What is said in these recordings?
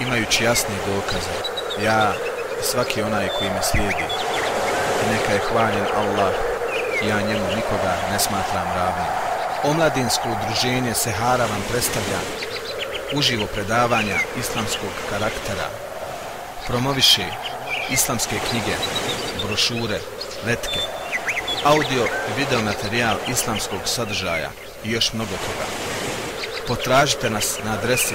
imajući jasne dokaze, ja i svaki onaj koji me slijedi, i neka je hvaljen Allah, ja njemu nikoga ne smatram ravnim. Omladinsko udruženje Sehara vam predstavlja uživo predavanja islamskog karaktera, promoviše islamske knjige, brošure, letke, audio i video materijal islamskog sadržaja i još mnogo toga. Potražite nas na adresi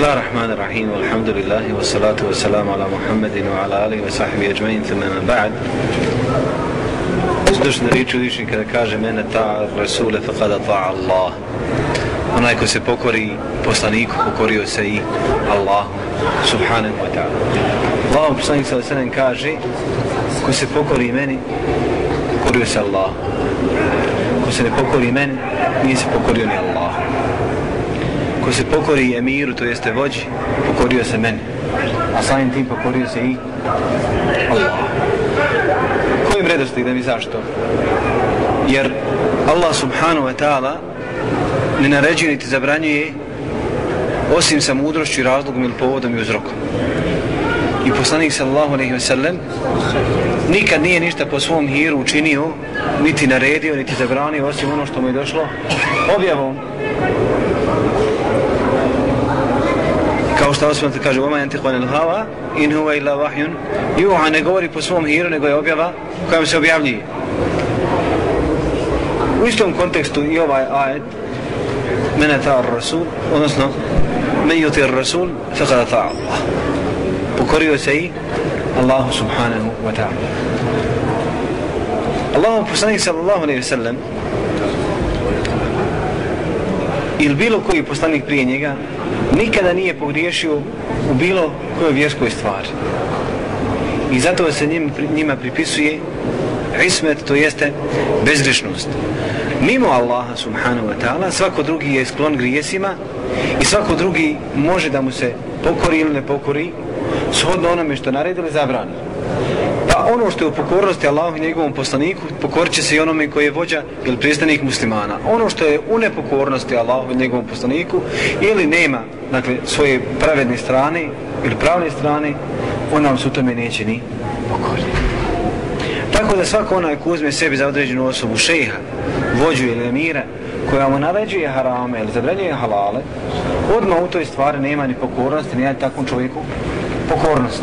الله الرحمن الرحيم والحمد لله والصلاة والسلام على محمد وعلى آله وصحبه أجمعين ثم من بعد Došli na riječ uvišnji kada kaže mene ta Rasule faqada ta Allah. Onaj ko se pokori poslaniku, pokorio se i Allah subhanahu wa ta'ala. Allah poslanik sa sallam kaže ko se pokori meni, pokorio se Allah. Ko se ne pokori meni, nije se pokorio ni Allah. Ko se pokori emiru, to jeste vođi, pokorio se meni. A samim tim pokorio se i Allah. Kojim da i zašto? Jer Allah subhanahu wa ta'ala ne naređuje niti zabranjuje osim sa mudrošću i razlogom ili povodom i uzrokom. I poslanik sallallahu alaihi wa sallam nikad nije ništa po svom hiru učinio, niti naredio, niti zabranio, osim ono što mu je došlo objavom kao što Osman kaže Oma yantiqu anil hawa in huwa illa wahyun yuha ne govori po svom hiru nego je objava koja se objavljuje u istom kontekstu i ovaj ajet mene ta rasul odnosno men yuti rasul faqad ta Allah pokorio se i Allahu subhanahu wa ta'ala Allahu poslanik sallallahu alaihi wa sallam ili bilo koji poslanik prije njega nikada nije pogriješio u bilo kojoj vjerskoj stvari. I zato se njim, njima pripisuje ismet, to jeste bezgrešnost. Mimo Allaha subhanahu wa ta'ala, svako drugi je sklon grijesima i svako drugi može da mu se pokori ili ne pokori shodno onome što naredili zabrani. Pa ono što je u pokornosti Allahu i njegovom poslaniku, pokorit će se i onome koji je vođa ili pristanik muslimana. Ono što je u nepokornosti Allahu i njegovom poslaniku ili nema dakle, svoje pravedne strane ili pravne strane, on nam se u tome neće ni pokoriti. Tako da svako onaj ko uzme sebi za određenu osobu šeha, vođu ili emira, koja mu naređuje harame ili zabranjuje halale, odmah u toj stvari nema ni pokornosti, nema takvom čovjeku pokornost.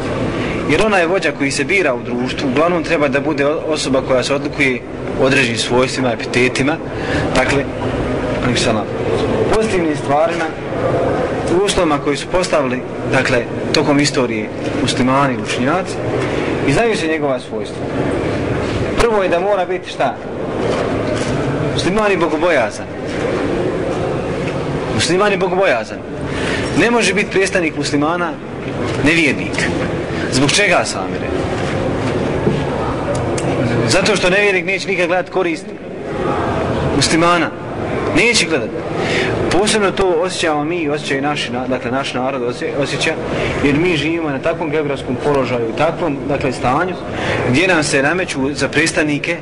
Jer ona je vođa koji se bira u društvu, uglavnom treba da bude osoba koja se odlikuje određenim svojstvima, epitetima, dakle, pozitivnim stvarima, uslovima koji su postavili, dakle, tokom istorije muslimani i učinjaci, i znaju se njegova svojstva. Prvo je da mora biti šta? Muslimani bogobojazan. Muslimani bogobojazan. Ne može biti predstavnik muslimana nevjernik. Zbog čega samire? Zato što nevjernik neće nikad gledat korist muslimana. Neće gledat. Posebno to osjećamo mi, osjećaju naši, dakle naš narod osjeća, jer mi živimo na takvom geografskom položaju, u takvom dakle, stanju, gdje nam se nameću za predstavnike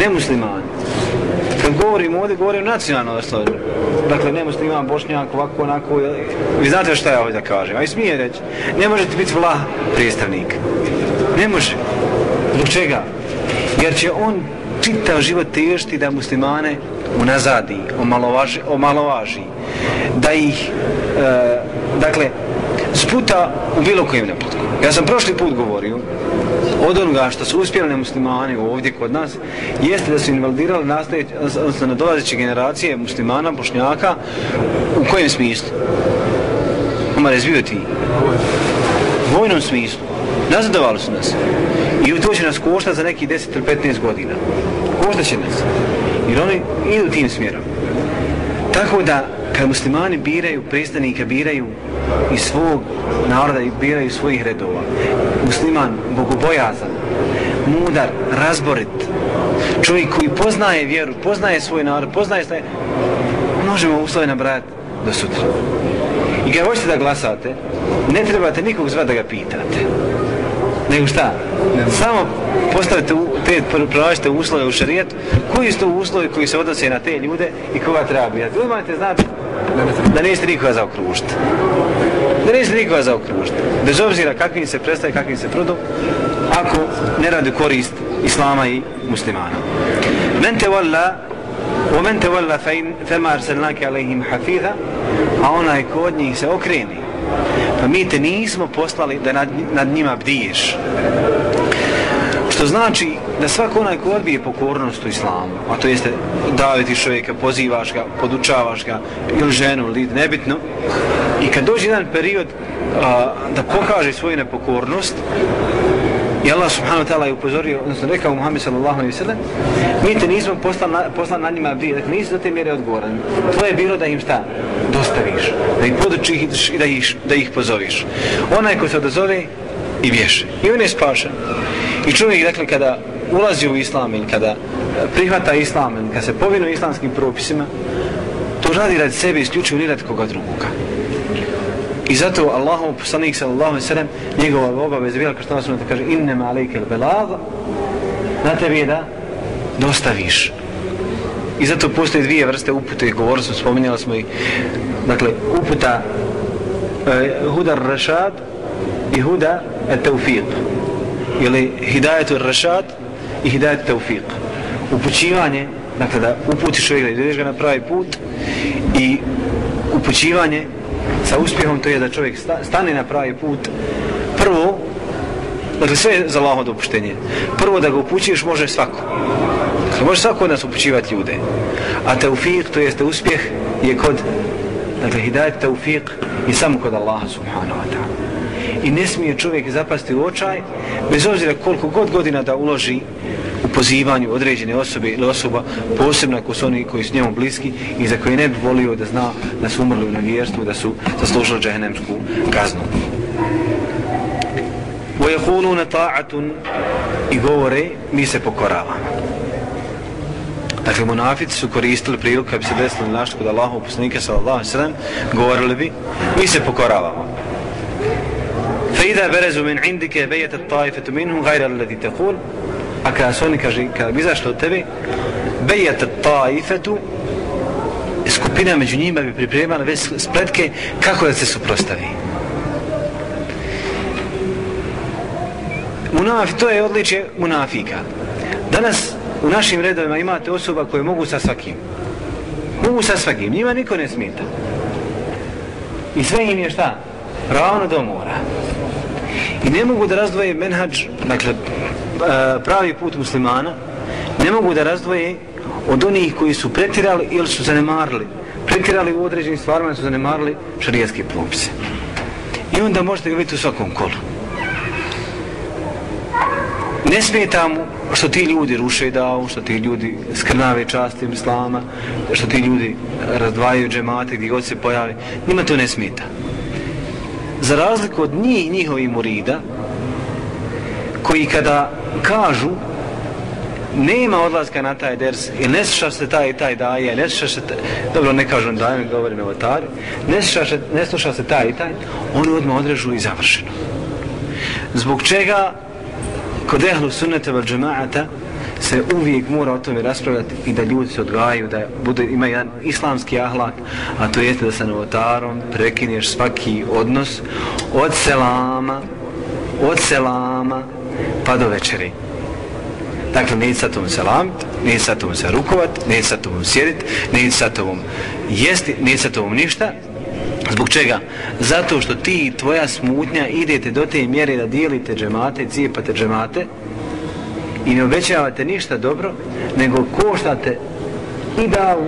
nemuslimani kad govorim ovdje, govorim nacionalno osnovi. Dakle, ne musliman, bošnjak, ovako, onako, vi znate šta ja ovdje da kažem, a i smije reći, ne možete biti vlah predstavnik. Ne može. Zbog čega? Jer će on čitav život tešti da muslimane unazadi, omalovaži, omalovaži da ih, e, dakle, sputa u bilo kojem naputku. Ja sam prošli put govorio od onoga što su uspjeli muslimani ovdje kod nas, jeste da su invalidirali nastavit, odnosno nadolazeće generacije muslimana, bošnjaka, u kojem smislu? Oma razvio ti? U vojnom smislu. Nazadovali su nas. I to će nas košta za neki 10 ili 15 godina. Košta će nas. Jer oni idu tim smjerom. Tako da, kad muslimani biraju predstavnika, biraju iz svog naroda i biraju svojih redova. Musliman, bogobojazan, mudar, razborit, čovjek koji poznaje vjeru, poznaje svoj narod, poznaje sve, možemo uslove nabrati do sutra. I kad hoćete da glasate, ne trebate nikog zva da ga pitate. Nego šta? Samo postavite te pronađite uslove u šarijetu, koji su to uslovi koji se odnose na te ljude i koga treba birati. Vi imate znati da nećete nikoga zaokružiti. Da nećete nikoga zaokružiti. Bez obzira kakvim se prestaje, kakvim se produ, ako ne radi korist Islama i muslimana. Men te valla, o men te valla fema arsenlake alaihim hafiza, a onaj ko od njih se okreni. Pa mi te nismo poslali da nad, nad njima bdiješ što znači da svako onaj ko odbije pokornost u islamu a to jeste daviti čovjeka pozivaš ga, podučavaš ga ili ženu, ili nebitno i kad dođe jedan period a, da pokaže svoju nepokornost I Allah subhanahu wa ta'ala je upozorio, odnosno rekao Muhammed sallallahu alaihi wa sallam, mi te nismo poslan na, poslan na njima bdije, dakle nisi do te mjere odgovoran. Tvoje je bilo da im šta? Dostaviš, da ih podučiš i da ih, da ih pozoviš. Onaj ko se odazove i vješe. I on je spašan. I čovjek, dakle, kada ulazi u islam ili kada e, prihvata islam ili kada se povinu islamskim propisima, to radi radi sebe isključivo ni radi koga drugoga. I zato Allahov poslanik sallallahu alejhi ve sellem njegova obaveza bila kao što nas kaže inne ma al-balagh na tebi je da dostaviš. I zato postoje dvije vrste upute, govorili smo, spominjali smo i dakle uputa e, huda rashad i huda at-tawfiq. Ili hidayetu rashad i hidajet tawfiq. Upućivanje, dakle da uputiš čovjeka da ideš ga na pravi put i upućivanje sa uspjehom to je da čovjek stane na pravi put. Prvo dakle sve je za Allaho dopuštenje. Prvo da ga upućuješ može svako. Dakle može svako od nas upućivati ljude. A teufik to jeste uspjeh je kod dakle hidajet taufiq je samo kod Allaha subhanahu wa ta'ala i ne smije čovjek zapasti u očaj bez obzira koliko god godina da uloži u pozivanju određene osobe ili osoba posebno ako su oni koji su njemu bliski i za koje ne bi volio da zna da su umrli u nevjerstvu da su zaslužili džahenemsku kaznu وَيَقُولُونَ تَاعَةٌ i govore mi se pokoravamo Dakle, munafici su koristili priliku kad bi se desili našli kod Allahu poslanika sallallahu sallam govorili bi mi se pokoravamo فإذا برزوا من عندك بيت الطائفة منهم غير الذي تقول a kada su oni, kaže, kada bi izašli od tebe, bejat taifetu, skupina među njima bi pripremala već spletke kako da se suprostavi. Munafi, to je odličje munafika. Danas u našim redovima imate osoba koje mogu sa svakim. Mogu sa svakim, njima niko ne smita. I sve im je šta? Ravno do mora. I ne mogu da razdvoje menhađ, dakle, e, pravi put muslimana ne mogu da razdvoje od onih koji su pretirali ili su zanemarili. Pretirali u određenim stvarima su zanemarili šarijetske propise. I onda možete ga vidjeti u svakom kolu. Ne smeta mu što ti ljudi ruše davu, što ti ljudi skrnave častim islama, što ti ljudi razdvajaju džemate gdje god se pojavi, njima to ne smeta. Za razliku od njih, njihovih murida, koji kada kažu nema odlaska na taj ders i ne sluša se taj i taj daje, ne sluša se taj, dobro ne kažem daje, ne govorim o vatari, ne sluša, se, ne sluša se taj i taj, oni odmah odrežu i završeno. Zbog čega kod ehlu sunnete val džemaata se uvijek mora o tome raspravljati i da ljudi se odgajaju, da bude, ima jedan islamski ahlak, a to jeste da sa novotarom prekinješ svaki odnos od selama, od selama pa do večeri. Dakle, neće sa tobom selamit, neće sa tobom se rukovat, neće sa tobom sjedit, neće sa tobom jesti, neće sa tobom ništa. Zbog čega? Zato što ti i tvoja smutnja idete do te mjere da dijelite džemate, cijepate džemate i ne obećavate ništa dobro, nego koštate i davu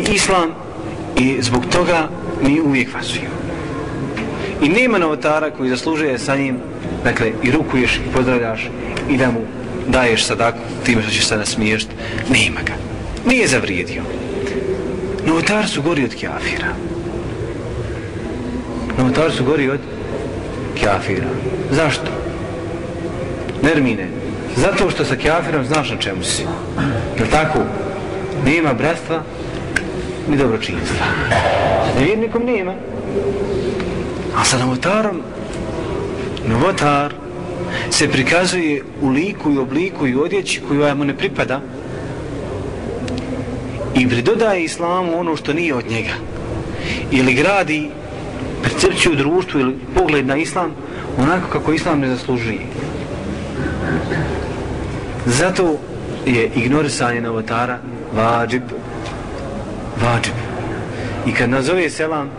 i islam i zbog toga mi uvijek vasujemo. I nema novotara koji zaslužuje sa njim, dakle, i rukuješ i pozdravljaš i da mu daješ sadaku time što ćeš se nasmiješt, nema ga. Nije zavrijedio. Novotar su gori od kjafira. Novotar su gori od kjafira. Zašto? Nermine. Zato što sa kjafirom znaš na čemu si. Jel tako? Nema bratstva ni dobročinstva. Sa nevjernikom nema. A sa novotarom novotar se prikazuje u liku i obliku i odjeći koju mu ne pripada i pridodaje islamu ono što nije od njega ili gradi percepciju društvu ili pogled na islam onako kako islam ne zaslužuje zato je ignorisanje novotara vađib vađib i kad nazove selam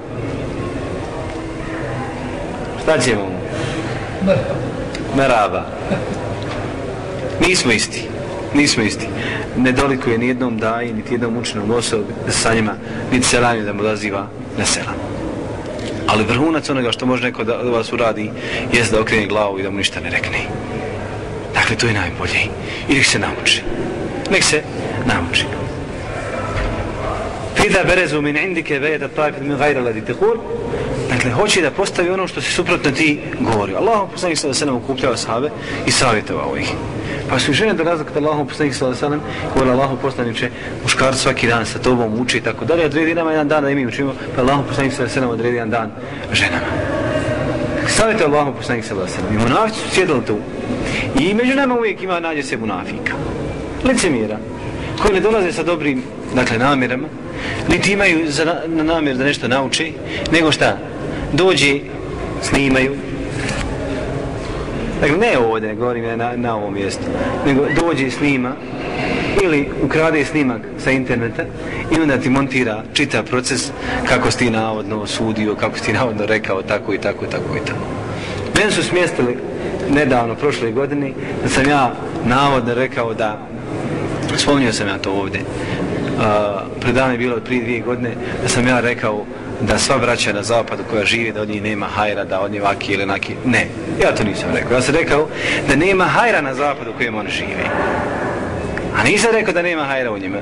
šta ćemo mu? Meraba. Nismo isti. Nismo isti. Ne dolikuje ni jednom daji, niti jednom učenom osobi sa njima, niti selanje da mu daziva na selam. Ali vrhunac onoga što može neko da, da vas uradi jest da okrene glavu i da mu ništa ne rekne. Dakle, to je najbolje. I nek se nauči. Nek se nauči. Fida berezu min indike vejeta tajfid min gajra ladi tehur Dakle, hoće da postavi ono što se suprotno ti govori. Allah poslanik sada se nam okupljava sahabe i savjetovao ih. Pa su žene dolazak da Allahom poslanik sada se nam govorila Allah poslaniče muškar svaki dan sa tobom uči i tako dalje. Odredi nama jedan dan da i učimo, pa Allahom poslanik sada se nam odredi jedan dan ženama. Savjete Allahom poslanik sallallahu se nam. I munafici su sjedali tu. I među nama uvijek ima nađe se munafika. Licemira. Koji ne dolaze sa dobrim dakle, namjerama, niti imaju za na, namjer da nešto nauči, nego šta? dođe, snimaju. Dakle, ne ovdje, ne govorim na, na ovom mjestu, nego dođe, snima, ili ukrade snimak sa interneta i onda ti montira čita proces kako si ti navodno osudio, kako si ti navodno rekao tako i tako i tako i tako. Meni su smjestili nedavno, prošle godine, da sam ja navodno rekao da, spomnio sam ja to ovdje, uh, predavno je bilo prije dvije godine, da sam ja rekao da sva braća na zapadu koja živi da od njih nema hajra, da od njih vaki ili naki. Ne, ja to nisam rekao. Ja sam rekao da nema hajra na zapadu kojem oni živi. A nisam rekao da nema hajra u njima.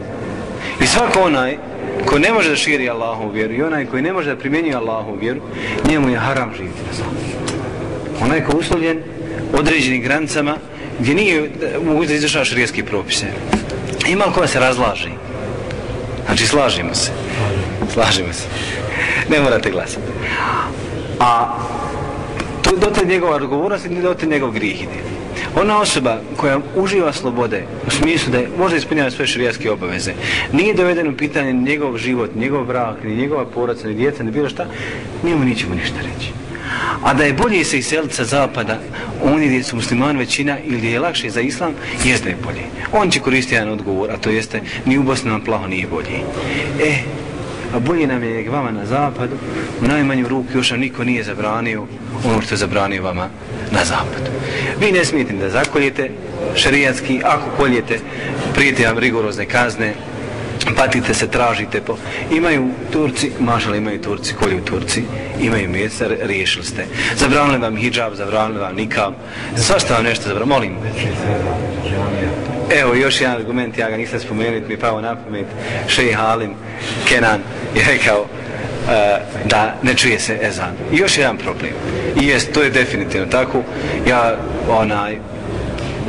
I svako onaj ko ne može da širi Allahu vjeru i onaj koji ne može da primjenjuje Allahu vjeru, njemu je haram živjeti na zapadu. Onaj ko uslovljen određenim granicama gdje nije mogu da izvršava širijetski propise. Ima li koja se razlaži? Znači, slažimo se. Slažimo se ne morate glasati. A to do te njegova odgovornost i do te njegov grih ide. Ona osoba koja uživa slobode u smislu da može ispunjava svoje širijaske obaveze, nije dovedeno u pitanje njegov život, njegov brak, ni njegova porodca, ni djeca, ni bilo šta, njemu nićemo ništa reći. A da je bolje se iseliti sa zapada, oni gdje su muslimani većina ili gdje je lakše za islam, jeste je bolje. On će koristiti jedan odgovor, a to jeste, ni u Bosni nam plaho nije bolje. E, a bolje nam je vama na zapadu, u najmanju ruku još nam niko nije zabranio ono što je zabranio vama na zapadu. Vi ne smijete da zakoljete šarijatski, ako koljete, prijete vam rigorozne kazne, patite se, tražite po... Imaju Turci, mašali imaju Turci, kolju Turci, imaju mjeca, riješili ste. Zabranili vam hijab, zabranili vam nikam, svašta vam nešto zabranili, molim. Evo, još jedan argument, ja ga nisam spomenuti, mi pao na pamet, Šej Halim, Kenan je rekao uh, da ne čuje se ezan. I još jedan problem. I jest, to je definitivno tako. Ja, onaj,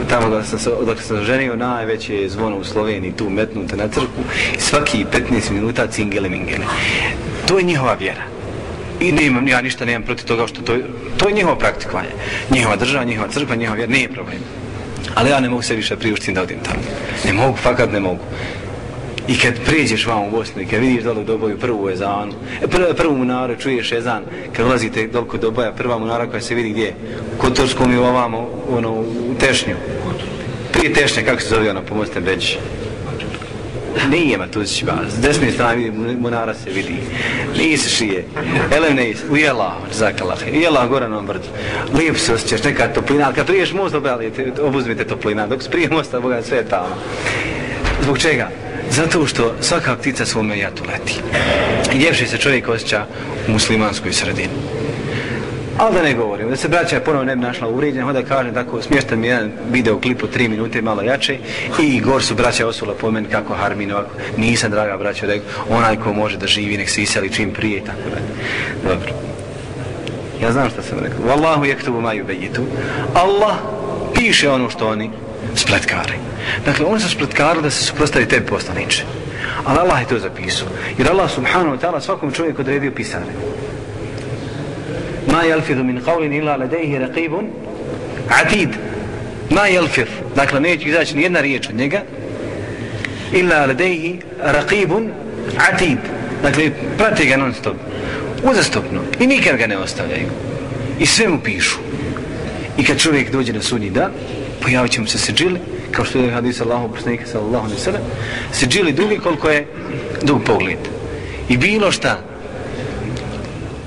tamo dok sam dok sam ženio, najveće je zvono u Sloveniji, tu metnute na crku, i svaki 15 minuta cingele mingele. To je njihova vjera. I ne imam, ja ništa nemam protiv toga što to, to je njihovo praktikovanje. Njihova država, njihova crkva, njihova vjera, nije problem. Ali ja ne mogu se više priuštiti da odim tamo. Ne mogu, fakat ne mogu. I kad prijeđeš vam u Bosnu i kad vidiš dole u Doboju prvu ezanu, e, prvu, munare, munaru čuješ ezan, kad ulazite dole kod Doboja, prva munara koja se vidi gdje? Kod Turskom i ovamo, ono, u Tešnju. Prije Tešnje, kako se zove ono, pomozite Beđi? Nije ma tu si ba, s desne strane vidi, munara se vidi. Nije se šije. Elem ne isi. Ujela, zakala. Ujela gore na brdu. Lijep se osjećaš, neka toplina, ali kad priješ most, obuzmite toplina, dok prije mosta, Boga, sve je tamo. Zbog čega? Zato što svaka ptica svome jatu leti. Ljepše se čovjek osjeća u muslimanskoj sredini. Ali da ne govorim, da se braća ponovo ne bi našla uvrijeđena, onda kažem tako, smještan mi jedan video klip od tri minute, malo jače, i gor su braća osula po meni kako harmin ovako, nisam draga braća, da onaj ko može da živi, nek se iseli čim prije, tako da. Dobro. Ja znam šta sam rekao. Wallahu yaktubu ma yubayyitu. Allah piše ono što oni spletkari. Dakle, oni su spletkari da se suprostavi tebi poslaniče. Ali Allah je to zapisao. Jer Allah subhanahu wa ta'ala svakom čovjeku odredio pisare. Ma jelfidu min qawlin illa ladayhi raqibun atid. Ma jelfid. Dakle, neće izaći ni jedna riječ od njega. Illa ladayhi raqibun atid. Dakle, prati ga non stop. Uzastopno. I nikad ga ne ostavljaju. I sve mu pišu. I kad čovjek dođe na sudnji dan, pojavit će mu se seđili, kao što je hadis Allahu poslanika sallallahu alaihi sallam, seđili dugi koliko je dug pogled. I bilo šta,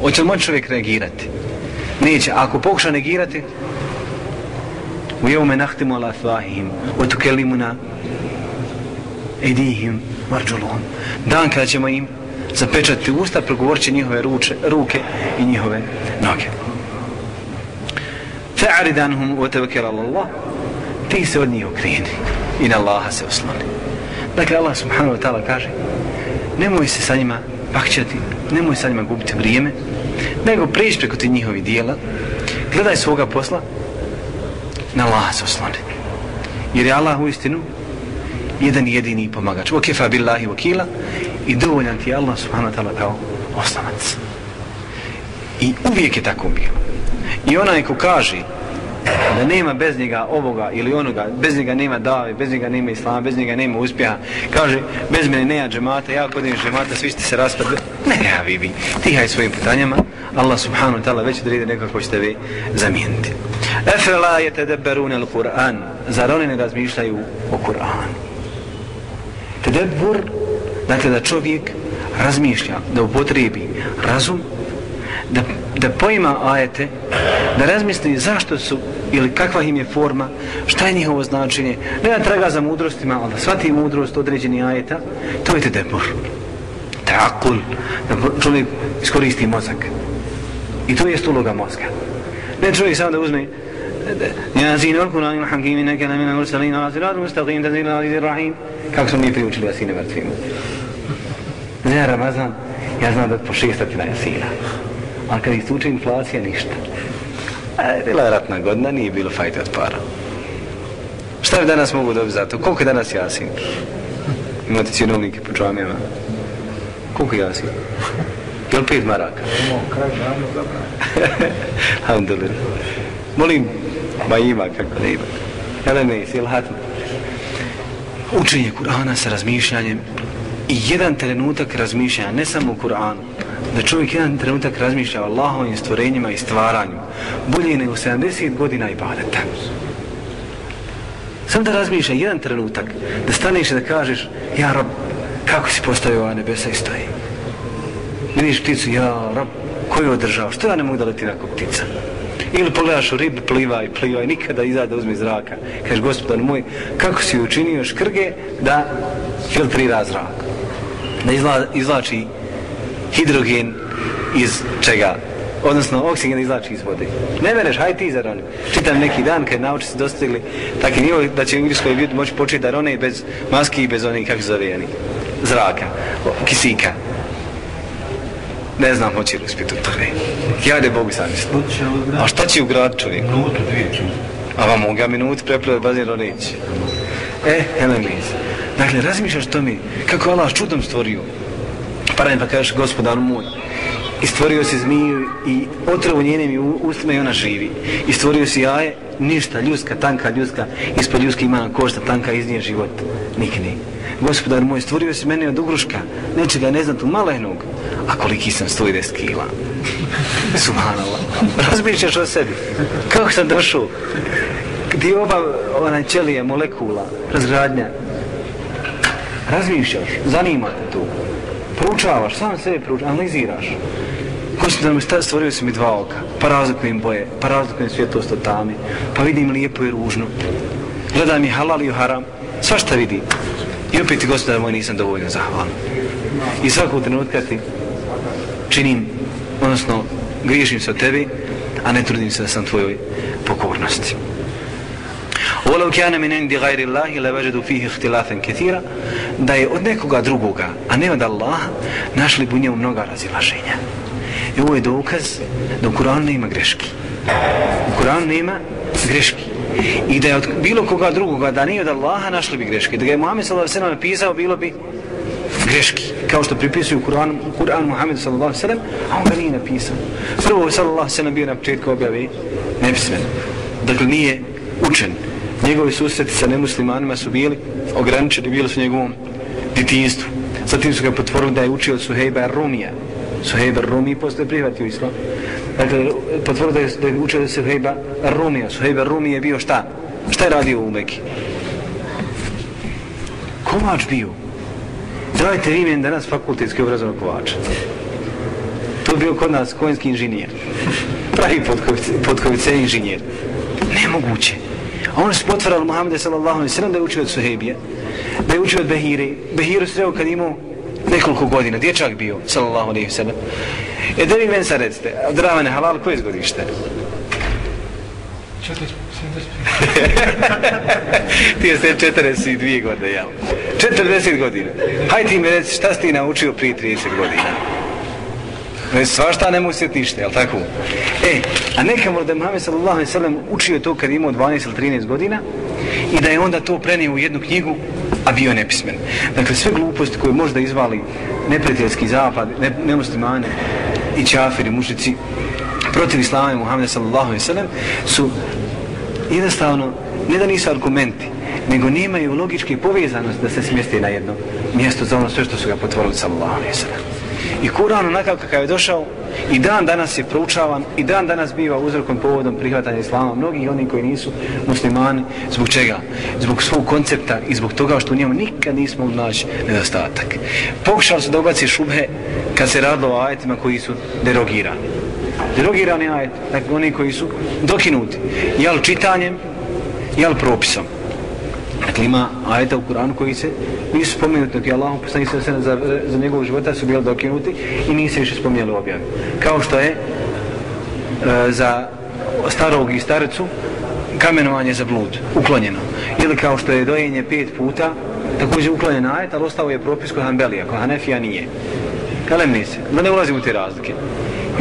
hoće li moći čovjek reagirati? Neće. Ako pokuša negirati, u jevme nahtimu ala fahihim, u tukelimuna edihim marđulom. Dan kada ćemo im zapečati usta, progovorit će njihove ruče, ruke i njihove noge. Fa'aridanhum wa tawakkal ala Allah ti se od njih okreni i na Allaha se osloni. Dakle, Allah subhanahu wa ta'ala kaže nemoj se sa njima pakćati, nemoj sa njima gubiti vrijeme, nego prijeći preko ti njihovi dijela, gledaj svoga posla, na Allah se osloni. Jer je Allah u istinu jedan jedini pomagač. Wa kefa billahi wakila i dovoljan ti Allah subhanahu wa ta'ala kao osnovac. I uvijek je tako bilo. I onaj ko kaže da nema bez njega ovoga ili onoga, bez njega nema dave, bez njega nema islama, bez njega nema uspjeha. Kaže, bez mene nema džemata, ja kod džemata, svi ste se raspadli. Ne, ja vibi, ti haj svojim putanjama, Allah subhanahu wa ta'ala već odredi nekako ćete vi zamijeniti. Efe la je tedebberun al Kur'an, zar oni ne razmišljaju o Kur'anu? Tedebbur, dakle da čovjek razmišlja, da upotrebi razum, da, da pojma ajete, da razmisli zašto su ili kakva im je forma, šta je njihovo značenje, ne da traga za mudrostima, ali da shvati mudrost određeni ajeta, to je tedebor. Ta'akul, da čovjek iskoristi mozak. I to je uloga mozga. Ne čovjek samo da uzme Yasin al-Quran al-Hakim innaka lamina mursalin ala siratin mustaqim tanzilun azizir rahim. Kako smo mi priučili Jasine mrtvima? Za Ramazan ja znam da po šestati na Jasina. Ali kad istuče inflacija, ništa. E, bila je ratna godina, nije bilo fajte od para. Šta bi danas mogu dobiti za to? Koliko je danas jasin? Imate cijenovnike po džamijama? Koliko je jasin? Je li pet maraka? Alhamdulillah. Molim, ba ima kako ne ima. Hele ne, si. Učenje Kur'ana sa razmišljanjem i jedan trenutak razmišljanja, ne samo u Kur'anu, da čovjek jedan trenutak razmišlja o Allahovim stvorenjima i stvaranju, bolje nego 70 godina ibadeta. Sam da razmišlja jedan trenutak, da staneš i da kažeš, ja rob, kako si postavio ova nebesa i stoji? Vidiš pticu, ja rob, ko je održao? Što ja ne mogu da leti nakon ptica? Ili pogledaš u ribu, pliva i pliva i nikada izada uzme zraka. Kažeš, gospodan moj, kako si učinio škrge da filtrira zrak? Da izla, izlači hidrogen iz čega? Odnosno, oksigen izlači iz vode. Ne vereš, haj ti za roni. Čitam neki dan kad nauči se dostigli takvi nivo da će u Engleskoj ljudi moći početi da rone bez maski i bez onih, kako zove, oni, zraka, kisika. Ne znam, hoće li uspjeti u tome. Ja da Bogu sam mislim. A šta će u grad čovjek? Minutu, dvije ću. A vam mogu minuti prepleve bazin roneći. E, Helemis. Dakle, razmišljaš to mi, kako Allah čudom stvorio. Pa pa kažeš, gospodar moj, i stvorio si zmiju i otrovu njenim ustima i ona živi. I stvorio si jaje, ništa, ljuska, tanka ljuska, ispod ljuska ima košta tanka iz nje život. Nikni. Gospodar moj, stvorio si mene od ugruška, nečega ne znam tu malenog, a koliki sam 110 kila. Subhanallah. Razmišljaš o sebi. Kako sam došao? Gdje oba ona ćelija, molekula, razgradnja? Razmišljaš, zanima te to. Proučavaš, sam sebe proučavaš, analiziraš. Gospodar mi stvorio si mi dva oka, pa razlikujem boje, pa razlikujem svjetlost od tami, pa vidim lijepo i ružno. Gledam i halal i haram, svašta vidim. I opet ti gospodar moj nisam dovoljno zahvalan. I svakog trenutka ti činim, odnosno griješim se od tebi, a ne trudim se da sam tvojoj pokornosti. ولو min indi عند غير la لوجدوا fihi اختلافا كثيرا da je od nekoga drugoga a ne od Allah našli bunje mnoga razilaženja. I ovo je dokaz da u Kur'anu nema greški. U Kur'anu nema greški. I da je od bilo koga drugoga da nije od Allaha našli bi greške. da ga je Muhammed sallallahu alejhi ve sellem napisao bilo bi greški. Kao što pripisuju Kur'an Kur'an Muhammed sallallahu alejhi ve sellem a on ga nije napisao. Prvo sallallahu alejhi ve sellem bio na početku objave nepismen. Dakle nije učen njegovi susreti sa nemuslimanima su bili ograničeni bili su njegovom ditinstvu zatim su ga potvorili da je učio od Suhejba Rumija Suhejba Rumi postoje prihvatio islam dakle potvorili da je, da je učio od Suhejba Rumija Suhejba Rumi je bio šta? šta je radio u Meki? kovač bio Dajte vi meni danas fakultetski obrazovnog kovača. To je bio kod nas konjski inženjer. Pravi podkovice inženjer. Nemoguće. A oni su potvrali Muhammede sallallahu alaihi sallam da je učio od Suhebije. Da je učio od Behire. Behiru sreo kad imao nekoliko godina. Dječak bio sallallahu alaihi sallam. E da vi meni sad recite, Dravane Halal, koje zgodište? 40, ti je sve 42 godine, jel? 40 godina. Hajde ti mi reci šta si ti naučio prije 30 godina? E, svašta ne mu sjeti ništa, jel tako? E, a neka da je Muhammed sallallahu alaihi sallam učio to kad imao 12 ili 13 godina i da je onda to prenio u jednu knjigu, a bio nepismen. Dakle, sve gluposti koje možda izvali neprijateljski zapad, ne, nemuslimane i čafiri, mušici, protiv islama i Muhammeda sallallahu alaihi sallam su jednostavno, ne da nisu argumenti, nego nemaju logički povezanost da se smjesti na jedno mjesto za ono sve što su ga potvorili sallallahu alaihi sallam. I Kur'an onakav kakav je došao i dan danas je proučavan i dan danas biva uzrokom povodom prihvatanja islama mnogih oni koji nisu muslimani zbog čega? Zbog svog koncepta i zbog toga što u njemu nikad nismo naći nedostatak. Pokušali su da ubaci šubhe kad se radilo o ajetima koji su derogirani. Derogirani ajet, dakle oni koji su dokinuti, jel čitanjem, jel propisom. Dakle, ima ajeta u Kuranu koji se nisu spomenuti, dok je poslani se za, za njegovog života su bili dokinuti i nisu više spomenuli objavi. Kao što je e, za starog i starecu kamenovanje za blud, uklonjeno. Ili kao što je dojenje pet puta, također uklonjen ajet, ali ostao je propis kod Hanbelija, kod Hanefija nije. Kalem nisi, da ne ulazim u te razlike.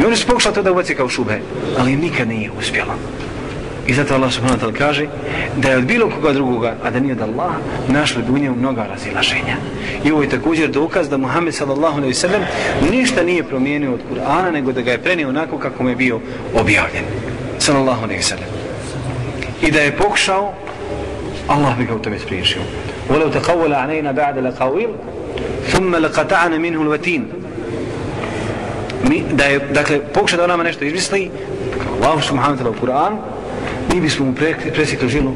I oni su pokušali to da ubaci kao šube, ali nikad nije uspjelo. I zato Allah subhanahu wa ta'ala kaže da je od bilo koga drugoga, a da nije od Allaha, našli bi u njemu mnoga razilaženja. I ovo je također dokaz da Muhammed sallallahu alaihi sallam ništa nije promijenio od Kur'ana, nego da ga je prenio onako kako mu je bio objavljen. Sallallahu alaihi sallam. I da je pokušao, Allah bi ga u tome spriješio. وَلَوْ تَقَوَّلَ عَنَيْنَا بَعْدَ لَقَوِيلِ ثُمَّ لَقَتَعَنَ مِنْهُ الْوَتِينَ Mi, da je, dakle, pokušao da nama nešto izmisli, Allah subhanahu wa ta'ala u Kur'anu, mi bismo mu pre, presjekli žilu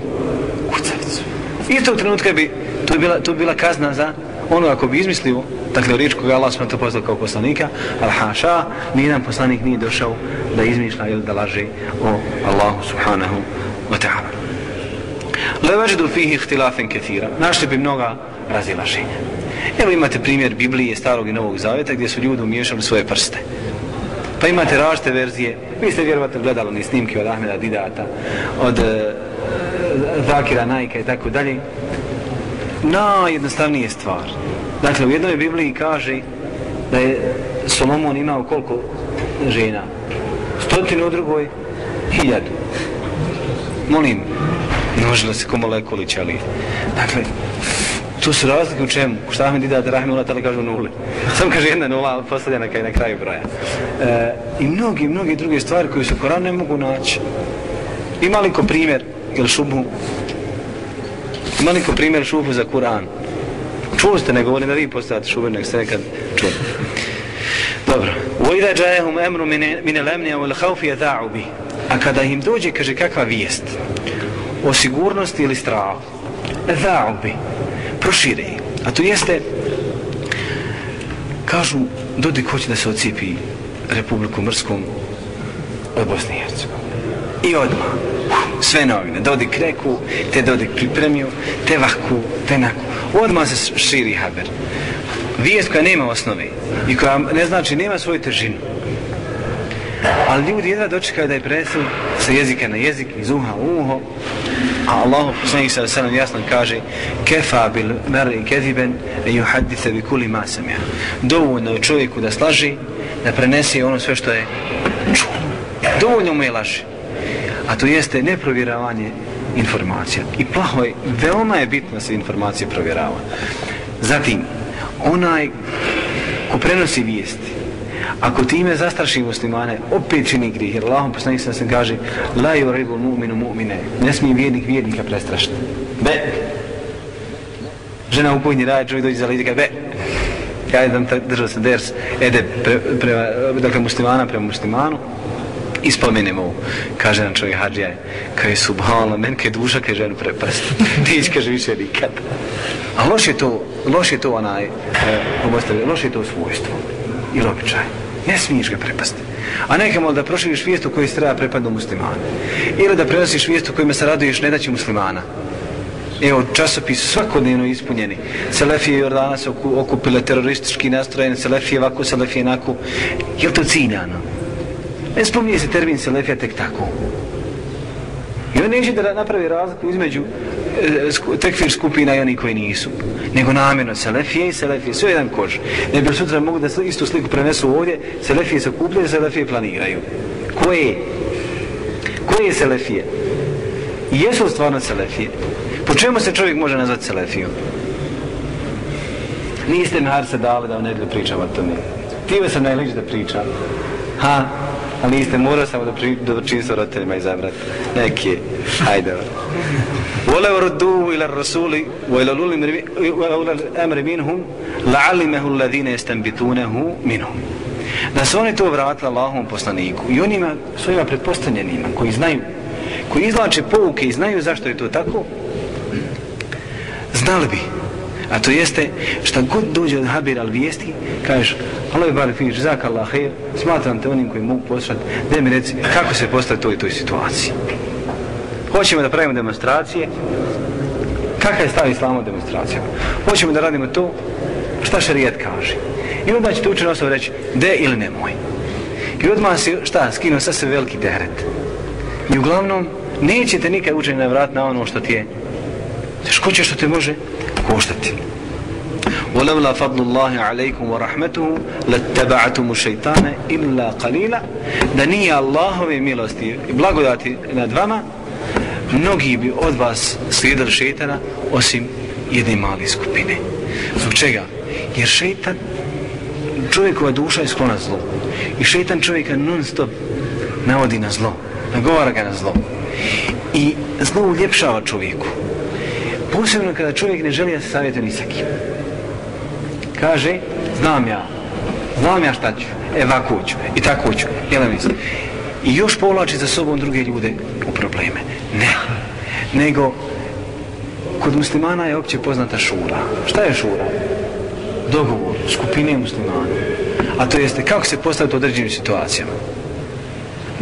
kucavicu. Istog trenutka bi, to bi bila, to bi bila kazna za ono ako bi izmislio, dakle riječ koga Allah subhanahu poslao kao poslanika, al haša, nijedan poslanik nije došao da izmišlja ili da laže o Allahu subhanahu wa ta'ala. Le vađedu fihi ihtilafen ketira. Našli bi mnoga razilaženja. Evo imate primjer Biblije starog i novog zavjeta gdje su ljudi umiješali svoje prste. Pa imate različite verzije. Vi ste vjerovatno gledali oni snimke od Ahmeda Didata, od e, Zakira Najka i tako dalje. Najjednostavnije stvar. Dakle, u jednoj Bibliji kaže da je Solomon imao koliko žena? Stotinu u drugoj? Hiljadu. Molim, množila se ko ali... Dakle, Tu su razlike u čemu? Šta Ahmed Didat Rahimullah tala kažu nule. Sam kaže jedna nula postavljena kaj na kraju broja. E, I mnogi, mnogi druge stvari koje su u Koranu ne mogu naći. Ima li ko primjer, jel šubu? Ima li ko primjer šubu za Kur'an? Čuli ste, ne govorim da vi postavate šubu, nek ste nekad čuli. Dobro. وَإِذَا جَاءَهُمْ أَمْرُ مِنَ الْأَمْنِيَ وَالْخَوْفِ يَدَعُوا بِهِ A kada im dođe, kaže, kakva vijest? O sigurnosti ili strahu? Da'u bi. Prošire. A to jeste, kažu, Dodik hoće da se ocipi Republiku Mrskom od Bosne i Hercegovine. I odmah, sve novine, Dodik reku, te Dodik pripremio, te vaku, te naku. Odmah se širi haber. Vijest koja nema osnove i koja ne znači nema svoju težinu. Ali ljudi jedva dočekaju da je presu sa jezika na jezik, iz uha u uho, a Allah poslanik sa sallam jasno kaže kefa bil meri keziben e juhadithe bi kuli masam ja. Dovoljno je čovjeku da slaži, da prenese ono sve što je čuo. Dovoljno mu je laži. A to jeste neprovjeravanje informacija. I plaho je, veoma je bitno da se informacije provjerava. Zatim, onaj ko prenosi vijesti, ako time zastraši muslimane, opet čini grih, jer Allahom poslanik sam se kaže, la ju ribu mu'minu mu'mine, ne smije vjernik vjernika prestrašiti. Be. Žena upojni raje, čovjek dođe za lidika, be. Ja jedan držao sam ders, ede pre, pre, dakle muslimana prema muslimanu, i spomenem ovo, kaže nam čovjek hađija, kaže subhanallah, men kaj duša kaj ženu prepast, nić kaže više nikad. A loš je to, loš je to onaj, e, loš je to svojstvo ili običaj. Ne smiješ ga prepasti. A nekamo da proširiš vijest u kojoj se treba prepadnu muslimana. Ili da prenosiš vijestu kojima se raduješ ne daći muslimana. Evo, časopis svakodnevno ispunjeni. Selefije Jordana se okupile teroristički nastrojeni, Selefije ovako, Selefije onako. Je li to ciljano? Ne spominje se termin Selefija tek tako. I on neće da napravi razliku između tekfir skupina i oni koji nisu. Nego namjerno Selefije i Selefije, sve jedan kož. Ne bi sutra mogu da istu sliku prenesu ovdje, Selefije se kupljaju, Selefije planiraju. Koje? Koje je Selefije? I jesu li stvarno Selefije? Po čemu se čovjek može nazvati Selefijom? Niste mi Harse dali da vam ne da pričam o tome. Tive sam najliđe da pričam. Ha? Ali niste, morao samo da, dobročinstvo roditeljima izabrati. Neki je. Hajde. Vole urdu ila rasuli wa ila luli amri minhum la'alimehu alladhine estambitunehu minhum. Da su oni to vratili Allahom poslaniku i onima svojima pretpostavljenima koji znaju, koji izlače pouke i znaju zašto je to tako, znali bi A to jeste, šta god dođe od Habir al vijesti, kažeš, Allah je bar finiš, zaka Allah, hej, smatram te onim koji mogu poslati, da mi reci, kako se postavi to i toj situaciji. Hoćemo da pravimo demonstracije, kakav je stav islama u demonstracijama? Hoćemo da radimo to, šta šarijet kaže. I onda ćete učen osoba reći, de ili nemoj. I odmah se, šta, skinu sa se veliki teret. I uglavnom, nećete nikad učeni na vrat na ono što ti je teškoće što te može koštati. ولولا فضل الله عليكم ورحمته لاتبعتم الشيطان الا قليلا da nije Allahove milosti i blagodati nad vama mnogi bi od vas slijedili šeitana osim jedne male skupine zbog čega? jer šeitan čovjekova duša je sklona zlo i šeitan čovjeka non stop navodi na zlo nagovara ga na zlo i zlo uljepšava čovjeku posebno kada čovjek ne želi da se savjetuje ni sa kim. Kaže, znam ja, znam ja šta ću, evako ću, i tako ću, jel mi I još povlači za sobom druge ljude u probleme. Ne, nego kod muslimana je opće poznata šura. Šta je šura? Dogovor, skupine muslimana. A to jeste kako se postaviti u određenim situacijama.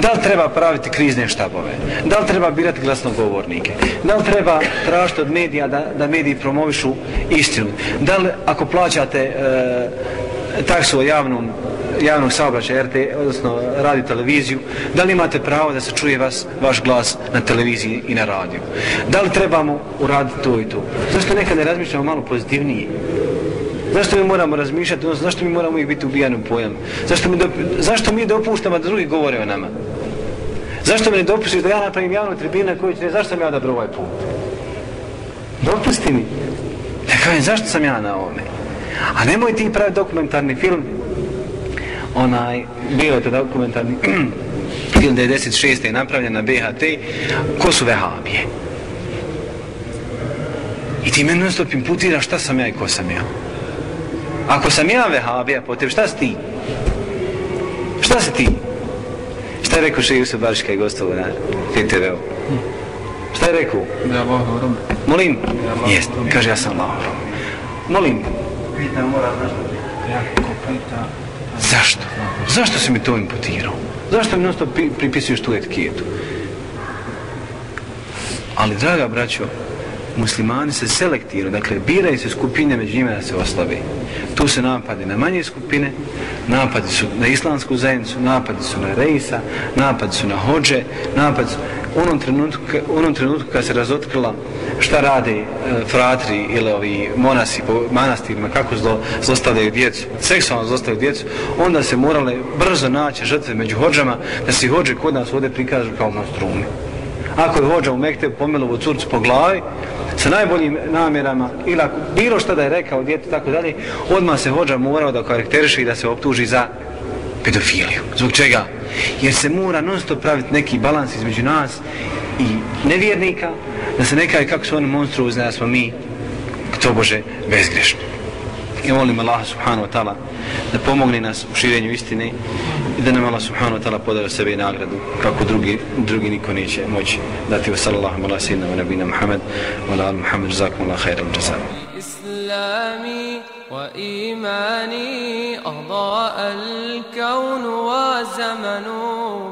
Da li treba praviti krizne štabove? Da li treba birati glasnogovornike? Da li treba tražiti od medija da, da mediji promovišu istinu? Da li ako plaćate e, taksu o javnom javnog saobraćaja RT, odnosno radio televiziju, da li imate pravo da se čuje vas, vaš glas na televiziji i na radiju? Da li trebamo uraditi to i to? Zašto nekad ne razmišljamo malo pozitivnije? Zašto mi moramo razmišljati, odnosno zašto mi moramo ih biti ubijani u pojam? Zašto mi, do, zašto mi dopuštamo da drugi govore o nama? Zašto mi ne dopustiš da ja napravim javnu tribinu na koju će ne, zašto mi ja dobro ovaj put? Dopusti mi. Kaže, zašto sam ja na ovome? A nemoj ti pravi dokumentarni film, onaj, bio je to dokumentarni film 96. je napravljen na BHT, ko su vehabije? I ti meni non stop imputiraš šta sam ja i ko sam ja. Ako sam ja vehabija, po tebi, šta si ti? Šta si ti? Šta je rekao še Jusuf Barška i gostovo na TTV-u? Šta je rekao? Ja Allah rob. Molim? Jest, kaže ja sam Allah. Molim? Pita mora Ja ko pita. Zašto? Zašto si mi to imputirao? Zašto mi pi- pripisuješ tu etiketu? Ali, draga braćo, muslimani se selektiraju, dakle, biraju se skupine među njima da se oslabi. Tu se napadi na manje skupine, napadi su na islamsku zajednicu, napadi su na rejsa, napadi su na hođe, napadi su... U onom trenutku, u onom trenutku kad se razotkrila šta rade e, fratri ili ovi monasi po manastirima, kako zlo, zlostavljaju djecu, seksualno zlostavljaju djecu, onda se morale brzo naći žrtve među hođama, da se hođe kod nas ovdje prikažu kao monstrumi. Ako je vođa u Mektebu pomelovu curcu po glavi, sa najboljim namjerama, ili ako bilo što da je rekao djetu, tako dalje, odmah se vođa morao da karakteriše i da se optuži za pedofiliju. Zbog čega? Jer se mora non stop praviti neki balans između nas i nevjernika, da se ne kaže kako su oni monstruozni, da smo mi, to Bože, bezgrešni. I molim Allah subhanahu wa ta'ala da pomogne nas u širenju istine i da nam Allah subhanahu wa ta'ala podara sebe i nagradu kako drugi, drugi niko neće moći dati wa sallallahu ala sayyidina wa nabina Muhammad wa ala Muhammad jazakum Allah khairan jazak. إسلامي وإيماني أضاء الكون وزمن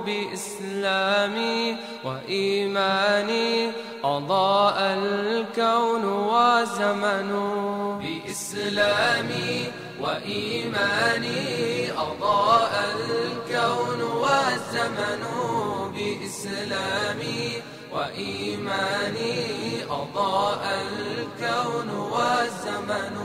بإسلامي وإيماني أضاء الكون وزمن بإسلامي وإيماني أضاء الكون والزمن بإسلامي. وإيماني أضاء الكون والزمن